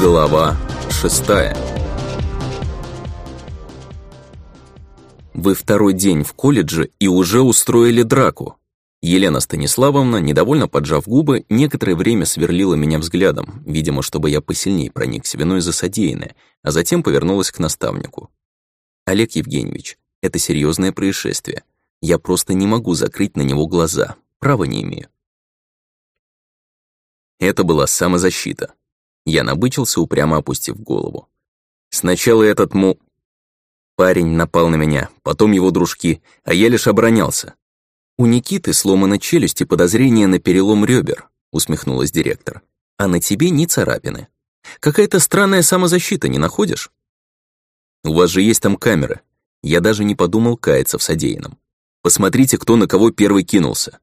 Глава шестая Вы второй день в колледже и уже устроили драку. Елена Станиславовна, недовольно поджав губы, некоторое время сверлила меня взглядом, видимо, чтобы я посильнее проникся виной за содеянное, а затем повернулась к наставнику. «Олег Евгеньевич, это серьезное происшествие. Я просто не могу закрыть на него глаза. Права не имею». Это была самозащита. Я набычился, упрямо опустив голову. Сначала этот му... Парень напал на меня, потом его дружки, а я лишь оборонялся. «У Никиты сломана челюсть и подозрение на перелом ребер», усмехнулась директор. «А на тебе ни царапины. Какая-то странная самозащита, не находишь?» «У вас же есть там камеры. Я даже не подумал каяться в содеянном. Посмотрите, кто на кого первый кинулся».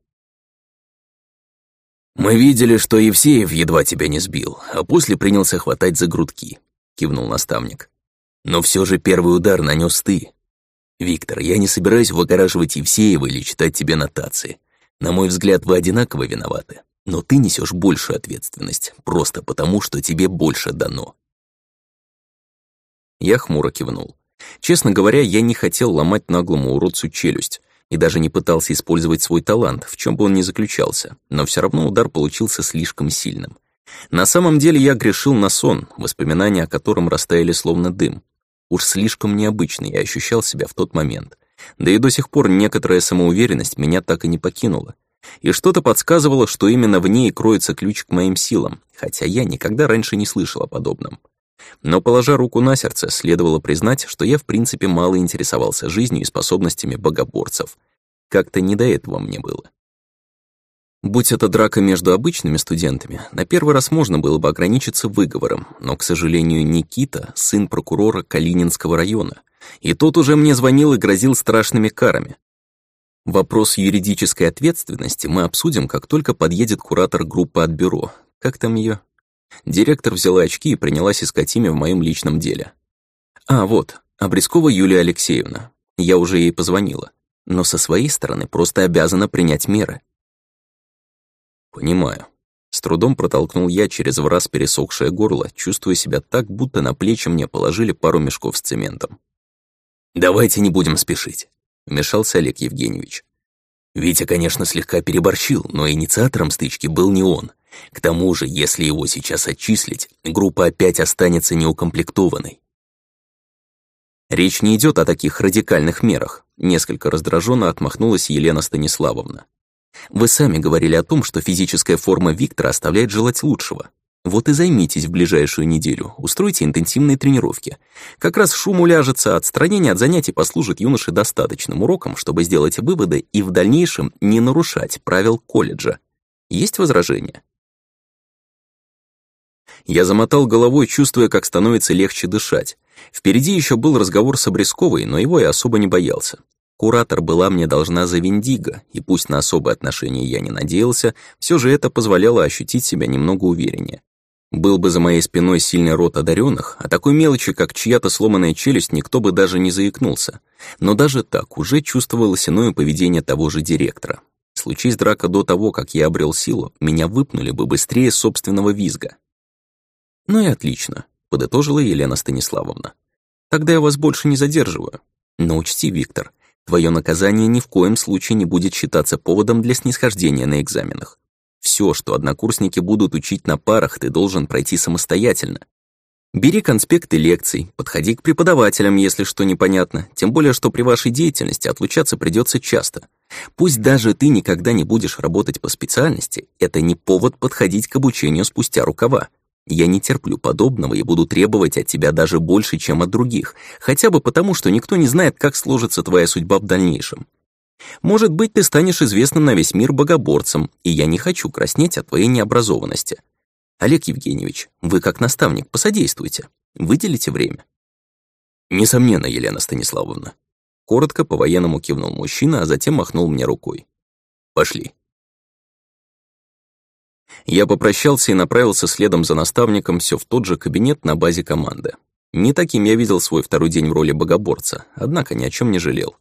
«Мы видели, что Евсеев едва тебя не сбил, а после принялся хватать за грудки», — кивнул наставник. «Но все же первый удар нанес ты. Виктор, я не собираюсь выгораживать Евсеева или читать тебе нотации. На мой взгляд, вы одинаково виноваты, но ты несешь большую ответственность, просто потому, что тебе больше дано». Я хмуро кивнул. Честно говоря, я не хотел ломать наглому уродцу челюсть, и даже не пытался использовать свой талант, в чем бы он ни заключался, но все равно удар получился слишком сильным. На самом деле я грешил на сон, воспоминания о котором растаяли словно дым. Уж слишком необычный я ощущал себя в тот момент. Да и до сих пор некоторая самоуверенность меня так и не покинула. И что-то подсказывало, что именно в ней кроется ключ к моим силам, хотя я никогда раньше не слышал о подобном. Но, положа руку на сердце, следовало признать, что я в принципе мало интересовался жизнью и способностями богоборцев. Как-то не до этого мне было. Будь это драка между обычными студентами, на первый раз можно было бы ограничиться выговором, но, к сожалению, Никита — сын прокурора Калининского района, и тот уже мне звонил и грозил страшными карами. Вопрос юридической ответственности мы обсудим, как только подъедет куратор группы от бюро. Как там ее? Директор взяла очки и принялась искать имя в моем личном деле. А, вот, Обрезкова Юлия Алексеевна. Я уже ей позвонила. Но со своей стороны просто обязана принять меры. Понимаю. С трудом протолкнул я через враз пересохшее горло, чувствуя себя так, будто на плечи мне положили пару мешков с цементом. «Давайте не будем спешить», — вмешался Олег Евгеньевич. Витя, конечно, слегка переборщил, но инициатором стычки был не он. К тому же, если его сейчас отчислить, группа опять останется неукомплектованной. Речь не идет о таких радикальных мерах, несколько раздраженно отмахнулась Елена Станиславовна. Вы сами говорили о том, что физическая форма Виктора оставляет желать лучшего. Вот и займитесь в ближайшую неделю, устройте интенсивные тренировки. Как раз шум уляжется, отстранение от занятий послужит юноше достаточным уроком, чтобы сделать выводы и в дальнейшем не нарушать правил колледжа. Есть возражения? Я замотал головой, чувствуя, как становится легче дышать. Впереди еще был разговор с Обрезковой, но его я особо не боялся. Куратор была мне должна за Виндиго, и пусть на особые отношения я не надеялся, все же это позволяло ощутить себя немного увереннее. Был бы за моей спиной сильный род одаренных, о такой мелочи, как чья-то сломанная челюсть, никто бы даже не заикнулся. Но даже так уже чувствовалось иное поведение того же директора. Случись драка до того, как я обрел силу, меня выпнули бы быстрее собственного визга. «Ну и отлично», — подытожила Елена Станиславовна. «Тогда я вас больше не задерживаю. Но учти, Виктор, твое наказание ни в коем случае не будет считаться поводом для снисхождения на экзаменах. Все, что однокурсники будут учить на парах, ты должен пройти самостоятельно. Бери конспекты лекций, подходи к преподавателям, если что непонятно, тем более, что при вашей деятельности отлучаться придется часто. Пусть даже ты никогда не будешь работать по специальности, это не повод подходить к обучению спустя рукава. Я не терплю подобного и буду требовать от тебя даже больше, чем от других, хотя бы потому, что никто не знает, как сложится твоя судьба в дальнейшем. Может быть, ты станешь известным на весь мир богоборцем, и я не хочу краснеть от твоей необразованности. Олег Евгеньевич, вы как наставник посодействуйте, выделите время. Несомненно, Елена Станиславовна. Коротко по-военному кивнул мужчина, а затем махнул мне рукой. Пошли. Я попрощался и направился следом за наставником все в тот же кабинет на базе команды. Не таким я видел свой второй день в роли богоборца, однако ни о чем не жалел.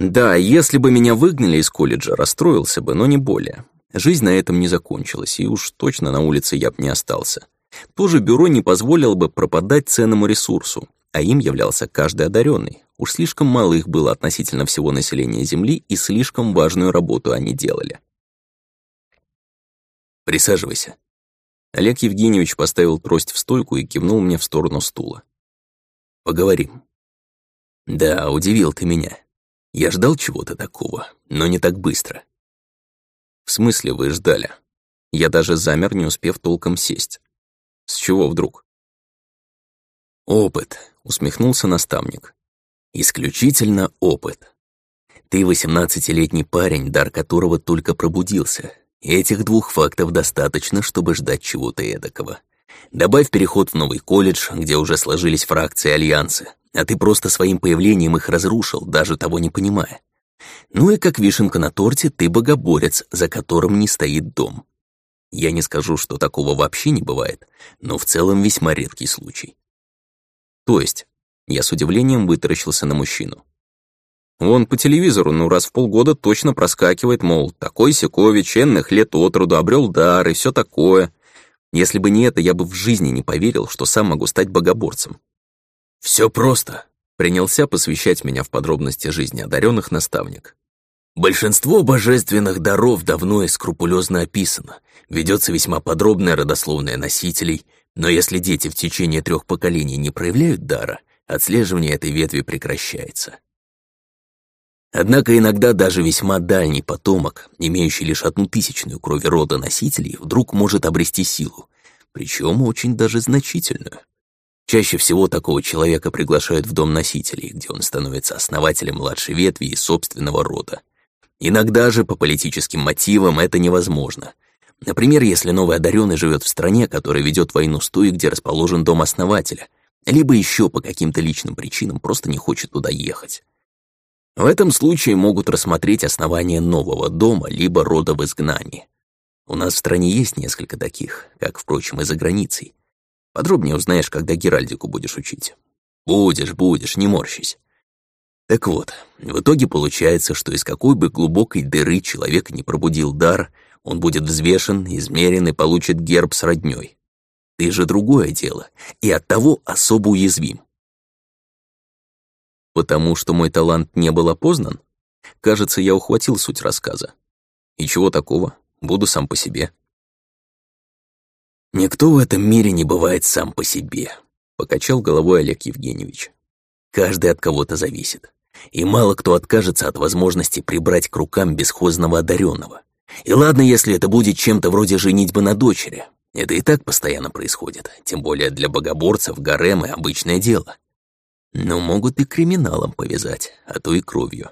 Да, если бы меня выгнали из колледжа, расстроился бы, но не более. Жизнь на этом не закончилась, и уж точно на улице я б не остался. То бюро не позволило бы пропадать ценному ресурсу, а им являлся каждый одаренный. Уж слишком мало их было относительно всего населения Земли, и слишком важную работу они делали. «Присаживайся». Олег Евгеньевич поставил трость в стойку и кивнул мне в сторону стула. «Поговорим». «Да, удивил ты меня. Я ждал чего-то такого, но не так быстро». «В смысле вы ждали?» Я даже замер, не успев толком сесть. С чего вдруг? «Опыт», — усмехнулся наставник. «Исключительно опыт. Ты восемнадцатилетний парень, дар которого только пробудился. Этих двух фактов достаточно, чтобы ждать чего-то эдакого. Добавь переход в новый колледж, где уже сложились фракции Альянса, а ты просто своим появлением их разрушил, даже того не понимая. Ну и как вишенка на торте, ты богоборец, за которым не стоит дом. Я не скажу, что такого вообще не бывает, но в целом весьма редкий случай. То есть, я с удивлением вытаращился на мужчину. Вон по телевизору, ну раз в полгода точно проскакивает, мол, такой Секович, энных лет от роду, обрел дар и все такое. Если бы не это, я бы в жизни не поверил, что сам могу стать богоборцем. Все просто, принялся посвящать меня в подробности жизни одаренных наставник. Большинство божественных даров давно и скрупулезно описано, ведется весьма подробная родословная носителей, но если дети в течение трех поколений не проявляют дара, отслеживание этой ветви прекращается. Однако иногда даже весьма дальний потомок, имеющий лишь одну тысячную крови рода носителей, вдруг может обрести силу, причем очень даже значительную. Чаще всего такого человека приглашают в дом носителей, где он становится основателем младшей ветви и собственного рода. Иногда же по политическим мотивам это невозможно. Например, если новый одаренный живет в стране, которая ведет войну с той, где расположен дом основателя, либо еще по каким-то личным причинам просто не хочет туда ехать. В этом случае могут рассмотреть основание нового дома либо рода в изгнании. У нас в стране есть несколько таких, как, впрочем, и за границей. Подробнее узнаешь, когда Геральдику будешь учить. Будешь, будешь, не морщись. Так вот, в итоге получается, что из какой бы глубокой дыры человек не пробудил дар, он будет взвешен, измерен и получит герб с роднёй. Ты же другое дело, и оттого особо уязвим. Потому что мой талант не был опознан? Кажется, я ухватил суть рассказа. И чего такого? Буду сам по себе. Никто в этом мире не бывает сам по себе, покачал головой Олег Евгеньевич. Каждый от кого-то зависит и мало кто откажется от возможности прибрать к рукам бесхозного одаренного. И ладно, если это будет чем-то вроде женитьбы на дочери. Это и так постоянно происходит, тем более для богоборцев гаремы — обычное дело. Но могут и криминалом повязать, а то и кровью.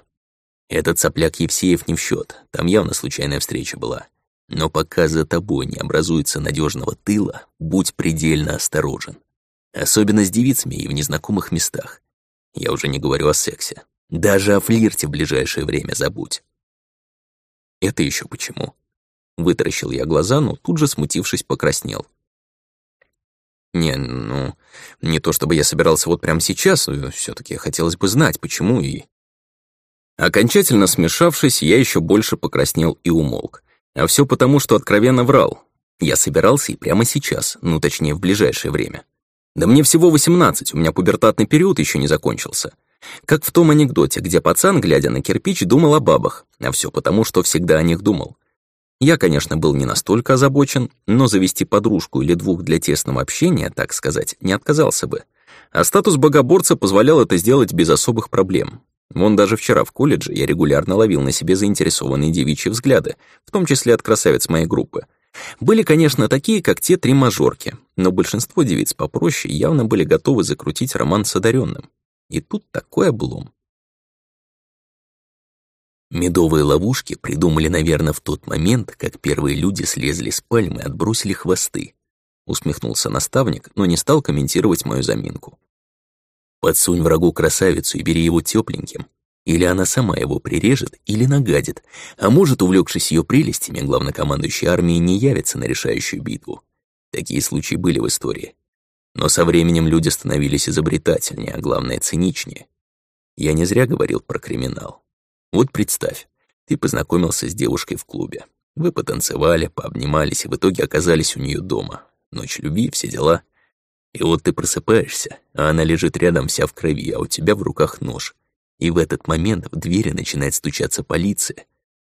Этот сопляк Евсеев не в счет, там явно случайная встреча была. Но пока за тобой не образуется надежного тыла, будь предельно осторожен. Особенно с девицами и в незнакомых местах. Я уже не говорю о сексе. Даже о флирте в ближайшее время забудь. Это еще почему? Вытаращил я глаза, но тут же, смутившись, покраснел. Не, ну, не то чтобы я собирался вот прямо сейчас, все таки хотелось бы знать, почему и... Окончательно смешавшись, я еще больше покраснел и умолк. А все потому, что откровенно врал. Я собирался и прямо сейчас, ну, точнее, в ближайшее время. Да мне всего 18, у меня пубертатный период еще не закончился. Как в том анекдоте, где пацан, глядя на кирпич, думал о бабах, а все потому, что всегда о них думал. Я, конечно, был не настолько озабочен, но завести подружку или двух для тесного общения, так сказать, не отказался бы. А статус богоборца позволял это сделать без особых проблем. Вон даже вчера в колледже я регулярно ловил на себе заинтересованные девичьи взгляды, в том числе от красавиц моей группы. Были, конечно, такие, как те три мажорки, но большинство девиц попроще явно были готовы закрутить роман с одаренным. И тут такой облом. Медовые ловушки придумали, наверное, в тот момент, как первые люди слезли с пальмы и отбросили хвосты. Усмехнулся наставник, но не стал комментировать мою заминку. Подсунь врагу красавицу и бери его тепленьким. Или она сама его прирежет, или нагадит, а может, увлекшись ее прелестями, главнокомандующий армией не явится на решающую битву. Такие случаи были в истории. Но со временем люди становились изобретательнее, а главное, циничнее. Я не зря говорил про криминал. Вот представь, ты познакомился с девушкой в клубе. Вы потанцевали, пообнимались и в итоге оказались у нее дома. ночь любви, все дела. И вот ты просыпаешься, а она лежит рядом вся в крови, а у тебя в руках нож. И в этот момент в двери начинает стучаться полиция.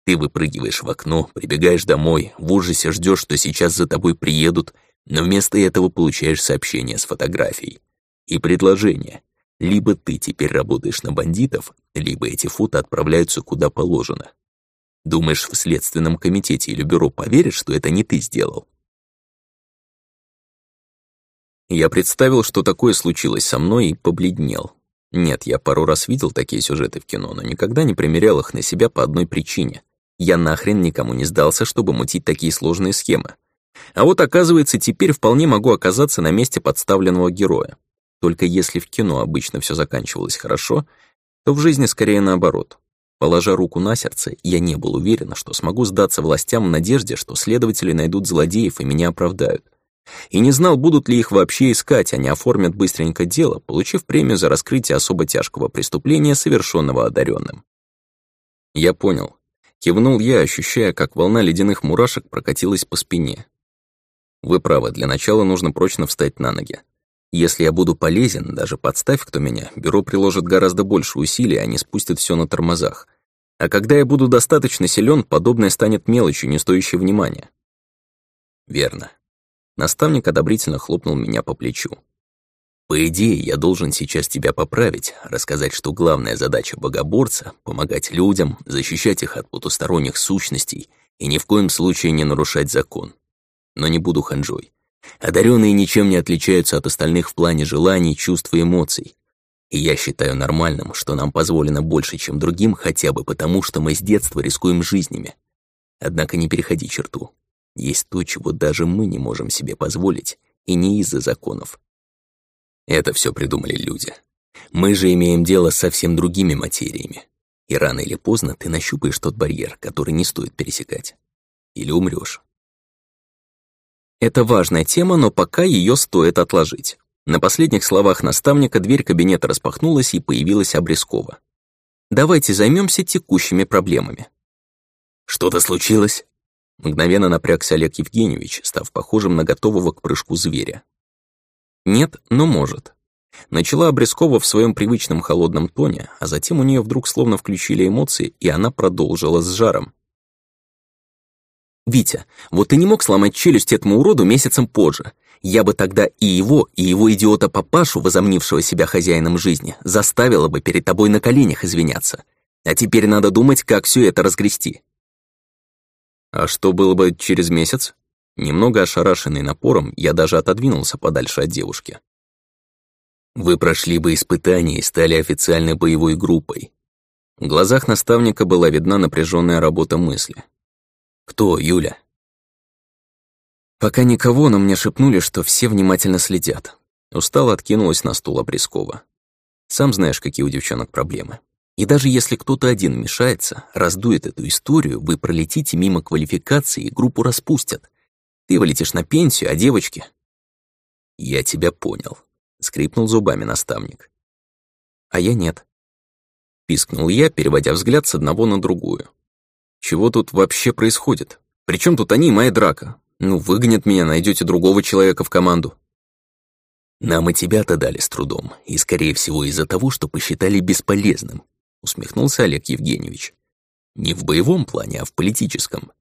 Ты выпрыгиваешь в окно, прибегаешь домой, в ужасе ждешь, что сейчас за тобой приедут, но вместо этого получаешь сообщение с фотографией. И предложение. Либо ты теперь работаешь на бандитов, либо эти фото отправляются куда положено. Думаешь, в следственном комитете или бюро поверят, что это не ты сделал? Я представил, что такое случилось со мной, и побледнел. Нет, я пару раз видел такие сюжеты в кино, но никогда не примерял их на себя по одной причине. Я нахрен никому не сдался, чтобы мутить такие сложные схемы. А вот оказывается, теперь вполне могу оказаться на месте подставленного героя. Только если в кино обычно все заканчивалось хорошо, то в жизни скорее наоборот. Положа руку на сердце, я не был уверен, что смогу сдаться властям в надежде, что следователи найдут злодеев и меня оправдают. И не знал, будут ли их вообще искать, они оформят быстренько дело, получив премию за раскрытие особо тяжкого преступления, совершенного одаренным. Я понял. Кивнул я, ощущая, как волна ледяных мурашек прокатилась по спине. Вы правы, для начала нужно прочно встать на ноги. Если я буду полезен, даже подставь кто меня, бюро приложит гораздо больше усилий, а не спустит все на тормозах. А когда я буду достаточно силен, подобное станет мелочью, не стоящей внимания. Верно. Наставник одобрительно хлопнул меня по плечу. По идее, я должен сейчас тебя поправить, рассказать, что главная задача богоборца — помогать людям, защищать их от потусторонних сущностей и ни в коем случае не нарушать закон. Но не буду ханжой. Одаренные ничем не отличаются от остальных в плане желаний, чувств и эмоций. И я считаю нормальным, что нам позволено больше, чем другим, хотя бы потому, что мы с детства рискуем жизнями. Однако не переходи черту. Есть то, чего даже мы не можем себе позволить, и не из-за законов. Это все придумали люди. Мы же имеем дело с совсем другими материями. И рано или поздно ты нащупаешь тот барьер, который не стоит пересекать. Или умрешь. Это важная тема, но пока ее стоит отложить. На последних словах наставника дверь кабинета распахнулась и появилась Обрезкова. «Давайте займемся текущими проблемами». «Что-то случилось?» Мгновенно напрягся Олег Евгеньевич, став похожим на готового к прыжку зверя. «Нет, но может». Начала Обрезкова в своем привычном холодном тоне, а затем у нее вдруг словно включили эмоции, и она продолжила с жаром. «Витя, вот ты не мог сломать челюсть этому уроду месяцем позже. Я бы тогда и его, и его идиота-папашу, возомнившего себя хозяином жизни, заставила бы перед тобой на коленях извиняться. А теперь надо думать, как все это разгрести». «А что было бы через месяц?» Немного ошарашенный напором, я даже отодвинулся подальше от девушки. «Вы прошли бы испытания и стали официальной боевой группой». В глазах наставника была видна напряженная работа мысли. «Кто, Юля?» Пока никого, но мне шепнули, что все внимательно следят. Устало откинулась на стул Обрезкова. Сам знаешь, какие у девчонок проблемы. И даже если кто-то один мешается, раздует эту историю, вы пролетите мимо квалификации и группу распустят. Ты вылетишь на пенсию, а девочки... Я тебя понял, скрипнул зубами наставник. А я нет. Пискнул я, переводя взгляд с одного на другую. Чего тут вообще происходит? Причем тут они и моя драка? Ну, выгонят меня, найдете другого человека в команду. Нам и тебя-то дали с трудом, и, скорее всего, из-за того, что посчитали бесполезным, усмехнулся Олег Евгеньевич. Не в боевом плане, а в политическом.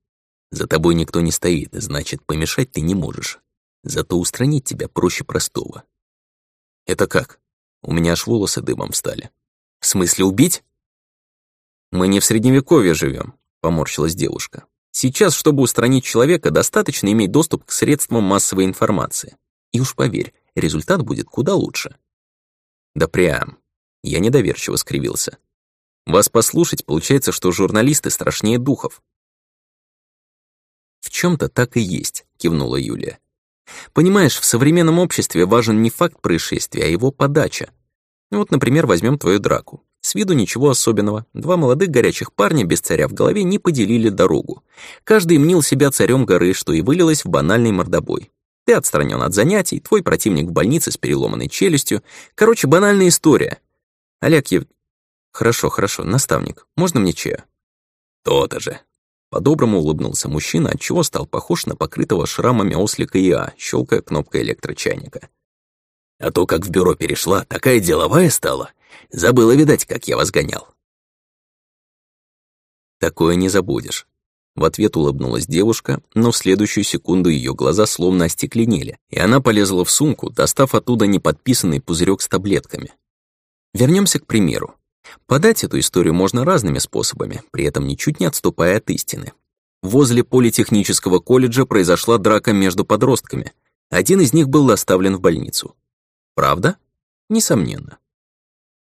За тобой никто не стоит, значит, помешать ты не можешь. Зато устранить тебя проще простого. Это как? У меня аж волосы дымом встали. В смысле убить? Мы не в средневековье живем, поморщилась девушка. Сейчас, чтобы устранить человека, достаточно иметь доступ к средствам массовой информации. И уж поверь, результат будет куда лучше. Да прям. Я недоверчиво скривился. Вас послушать, получается, что журналисты страшнее духов. В чем-то так и есть, кивнула Юлия. Понимаешь, в современном обществе важен не факт происшествия, а его подача. Вот, например, возьмем твою драку. С виду ничего особенного. Два молодых горячих парня без царя в голове не поделили дорогу. Каждый мнил себя царем горы, что и вылилось в банальный мордобой. Ты отстранен от занятий, твой противник в больнице с переломанной челюстью. Короче, банальная история. Олег. Хорошо, хорошо, наставник, можно мне чая? То-то же. По-доброму улыбнулся мужчина, отчего стал похож на покрытого шрамами ослика ИА, щелкая кнопкой электрочайника. «А то, как в бюро перешла, такая деловая стала. Забыла, видать, как я вас гонял». «Такое не забудешь». В ответ улыбнулась девушка, но в следующую секунду ее глаза словно остекленели, и она полезла в сумку, достав оттуда неподписанный пузырек с таблетками. Вернемся к примеру. Подать эту историю можно разными способами, при этом ничуть не отступая от истины. Возле политехнического колледжа произошла драка между подростками. Один из них был доставлен в больницу. Правда? Несомненно.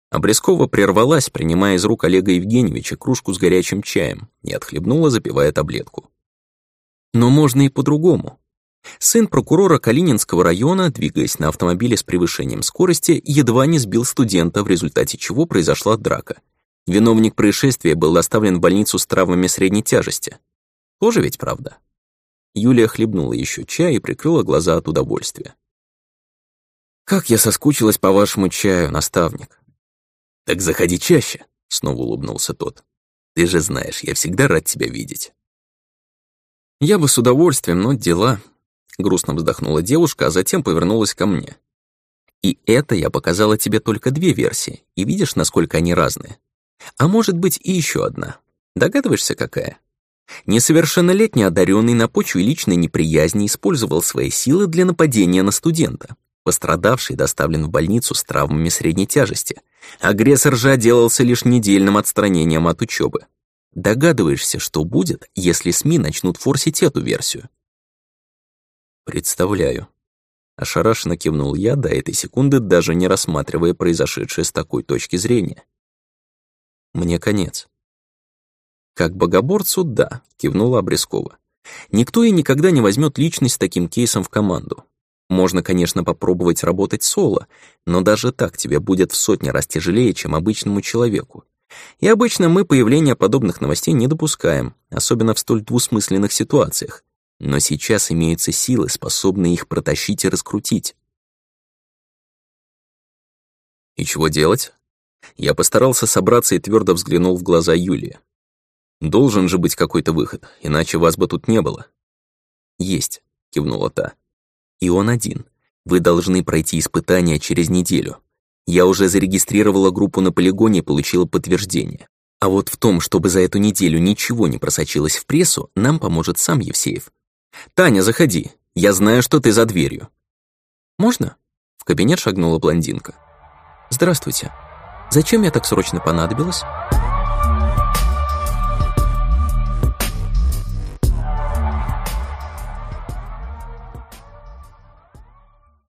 Обрезкова прервалась, принимая из рук Олега Евгеньевича кружку с горячим чаем и отхлебнула, запивая таблетку. Но можно и по-другому. Сын прокурора Калининского района, двигаясь на автомобиле с превышением скорости, едва не сбил студента, в результате чего произошла драка. Виновник происшествия был доставлен в больницу с травмами средней тяжести. Тоже ведь правда? Юлия хлебнула еще чай и прикрыла глаза от удовольствия. «Как я соскучилась по вашему чаю, наставник!» «Так заходи чаще», — снова улыбнулся тот. «Ты же знаешь, я всегда рад тебя видеть». «Я бы с удовольствием, но дела...» Грустно вздохнула девушка, а затем повернулась ко мне. И это я показала тебе только две версии, и видишь, насколько они разные. А может быть и еще одна. Догадываешься, какая? Несовершеннолетний одаренный на почве личной неприязни использовал свои силы для нападения на студента. Пострадавший доставлен в больницу с травмами средней тяжести. Агрессор же отделался лишь недельным отстранением от учебы. Догадываешься, что будет, если СМИ начнут форсить эту версию? «Представляю». Ошарашенно кивнул я до этой секунды, даже не рассматривая произошедшее с такой точки зрения. «Мне конец». «Как богоборцу, да», — кивнула Обрезкова. «Никто и никогда не возьмет личность с таким кейсом в команду. Можно, конечно, попробовать работать соло, но даже так тебе будет в сотни раз тяжелее, чем обычному человеку. И обычно мы появления подобных новостей не допускаем, особенно в столь двусмысленных ситуациях, но сейчас имеются силы, способные их протащить и раскрутить. И чего делать? Я постарался собраться и твердо взглянул в глаза Юлии. Должен же быть какой-то выход, иначе вас бы тут не было. Есть, кивнула та. И он один. Вы должны пройти испытания через неделю. Я уже зарегистрировала группу на полигоне и получила подтверждение. А вот в том, чтобы за эту неделю ничего не просочилось в прессу, нам поможет сам Евсеев. «Таня, заходи. Я знаю, что ты за дверью». «Можно?» В кабинет шагнула блондинка. «Здравствуйте. Зачем я так срочно понадобилась?»